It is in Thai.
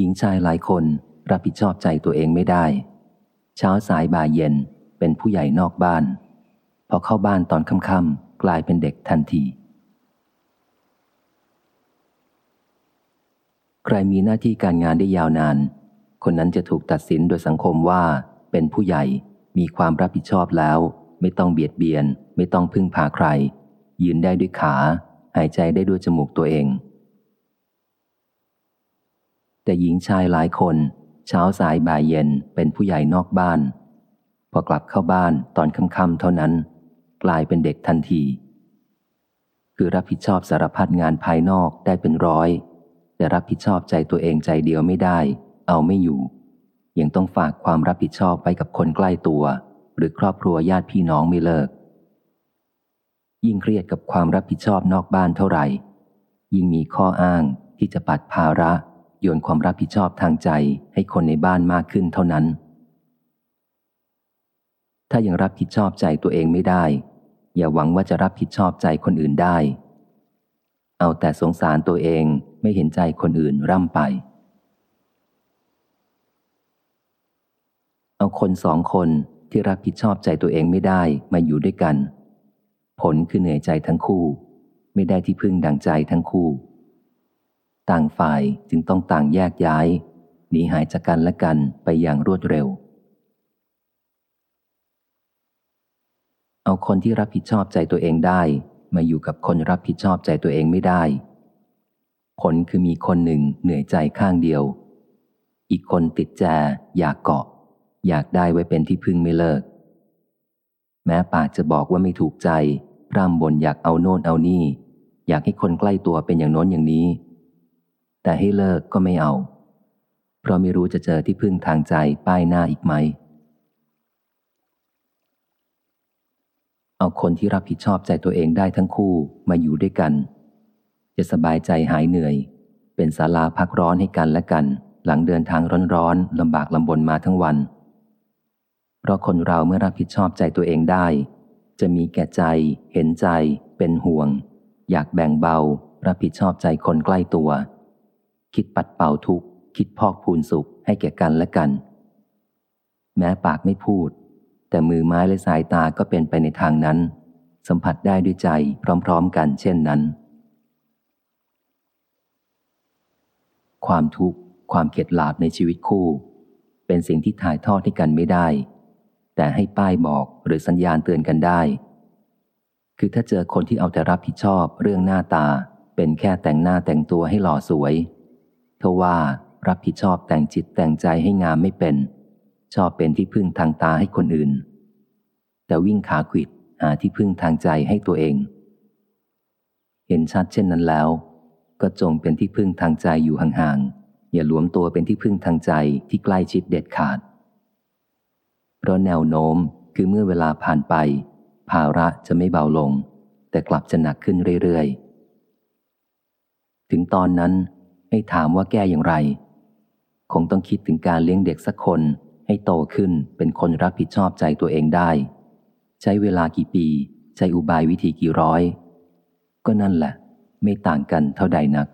หญิงชายหลายคนรับผิดชอบใจตัวเองไม่ได้ เช้าสายบ่ายเย็นเป็นผู้ใหญ่นอกบ้าน พอเข้าบ้านตอนค่ำๆกลายเป็นเด็กทันที ใครมีหน้าที่การงานได้ยาวนาน คนนั้นจะถูกตัดสินโดยสังคมว่าเป็นผู้ใหญ่มีความรับผิดชอบแล้ว ไม่ต้องเบียดเบียน ไม่ต้องพึ่งพาใคร ยืนได้ด้วยขา หายใจได้ด้วยจมูกตัวเอง แต่หญิงชายหลายคน เช้าสายบ่ายเย็นเป็นผู้ใหญ่นอกบ้าน พอกลับเข้าบ้านตอนค่ำๆเท่านั้น กลายเป็นเด็กทันที คือรับผิดชอบสารพัดงานภายนอกได้เป็นร้อย แต่รับผิดชอบใจตัวเองใจเดียวไม่ได้ เอาไม่อยู่ ยังต้องฝากความรับผิดชอบไปกับคนใกล้ตัว หรือครอบครัวญาติพี่น้องไม่เลิก ยิ่งเครียดกับความรับผิดชอบนอกบ้านเท่าไหร่ ยิ่งมีข้ออ้างที่จะปัดภาระ โยนความรับผิดชอบทางใจให้คนในบ้านมากขึ้นเท่านั้น ถ้ายังรับผิดชอบใจตัวเองไม่ได้ อย่าหวังว่าจะรับผิดชอบใจคนอื่นได้ เอาแต่สงสารตัวเองไม่เห็นใจคนอื่นร่ำไป เอาคนสองคนที่รับผิดชอบใจตัวเองไม่ได้มาอยู่ด้วยกัน ผลคือเหนื่อยใจทั้งคู่ ไม่ได้ที่พึ่งดังใจทั้งคู่ ต่างฝ่ายจึงต้องต่างแยกย้ายหนีหายจากกันและกันไปอย่างรวดเร็ว เอาคนที่รับผิดชอบใจตัวเองได้ มาอยู่กับคนรับผิดชอบใจตัวเองไม่ได้ ผลคือมีคนหนึ่งเหนื่อยใจข้างเดียว อีกคนติดแจอยากเกาะ อยากได้ไว้เป็นที่พึ่งไม่เลิก แม้ปากจะบอกว่าไม่ถูกใจพร่ำบ่นอยากเอาโน่นเอานี่ อยากให้คนใกล้ตัวเป็นอย่างโน้นอย่างนี้ แต่ให้เลิกก็ไม่เอา เพราะไม่รู้จะเจอที่พึ่งทางใจป้ายหน้าอีกไหม เอาคนที่รับผิดชอบใจตัวเองได้ทั้งคู่มาอยู่ด้วยกัน จะสบายใจหายเหนื่อย เป็นศาลาพักร้อนให้กันและกัน หลังเดินทางร้อนๆลำบากลำบนมาทั้งวัน เพราะคนเราเมื่อรับผิดชอบใจตัวเองได้ จะมีแก่ใจ เห็นใจ เป็นห่วง อยากแบ่งเบา รับผิดชอบใจคนใกล้ตัว คิดปัดเป่าทุกข์ คิดพอกพูนสุขให้แก่กันและกัน แม้ปากไม่พูด แต่มือไม้และสายตาก็เป็นไปในทางนั้น สัมผัสได้ด้วยใจพร้อมๆกันเช่นนั้น ความทุกข์ความเข็ดหลาบในชีวิตคู่ เป็นสิ่งที่ถ่ายทอดให้กันไม่ได้ แต่ให้ป้ายบอกหรือสัญญาณเตือนกันได้ คือถ้าเจอคนที่เอาแต่รับผิดชอบเรื่องหน้าตาเป็นแค่แต่งหน้าแต่งตัวให้หล่อสวย ทว่ารับผิดชอบแต่งจิตแต่งใจให้งามไม่เป็น ชอบเป็นที่พึ่งทางตาให้คนอื่น แต่วิ่งขาขิดหาที่พึ่งทางใจให้ตัวเอง เห็นชัดเช่นนั้นแล้ว ก็จงเป็นที่พึ่งทางใจอยู่ห่างๆอย่าหลวมตัวเป็นที่พึ่งทางใจที่ใกล้ชิดเด็ดขาด เพราะแนวโน้มคือเมื่อเวลาผ่านไป ภาระจะไม่เบาลง แต่กลับจะหนักขึ้นเรื่อยๆ ถึงตอนนั้น ให้ถามว่าแก้อย่างไร คงต้องคิดถึงการเลี้ยงเด็กสักคนให้โตขึ้นเป็นคนรับผิดชอบใจตัวเองได้ ใช้เวลากี่ปี ใช้อุบายวิธีกี่ร้อย ก็นั่นแหละ ไม่ต่างกันเท่าใดนัก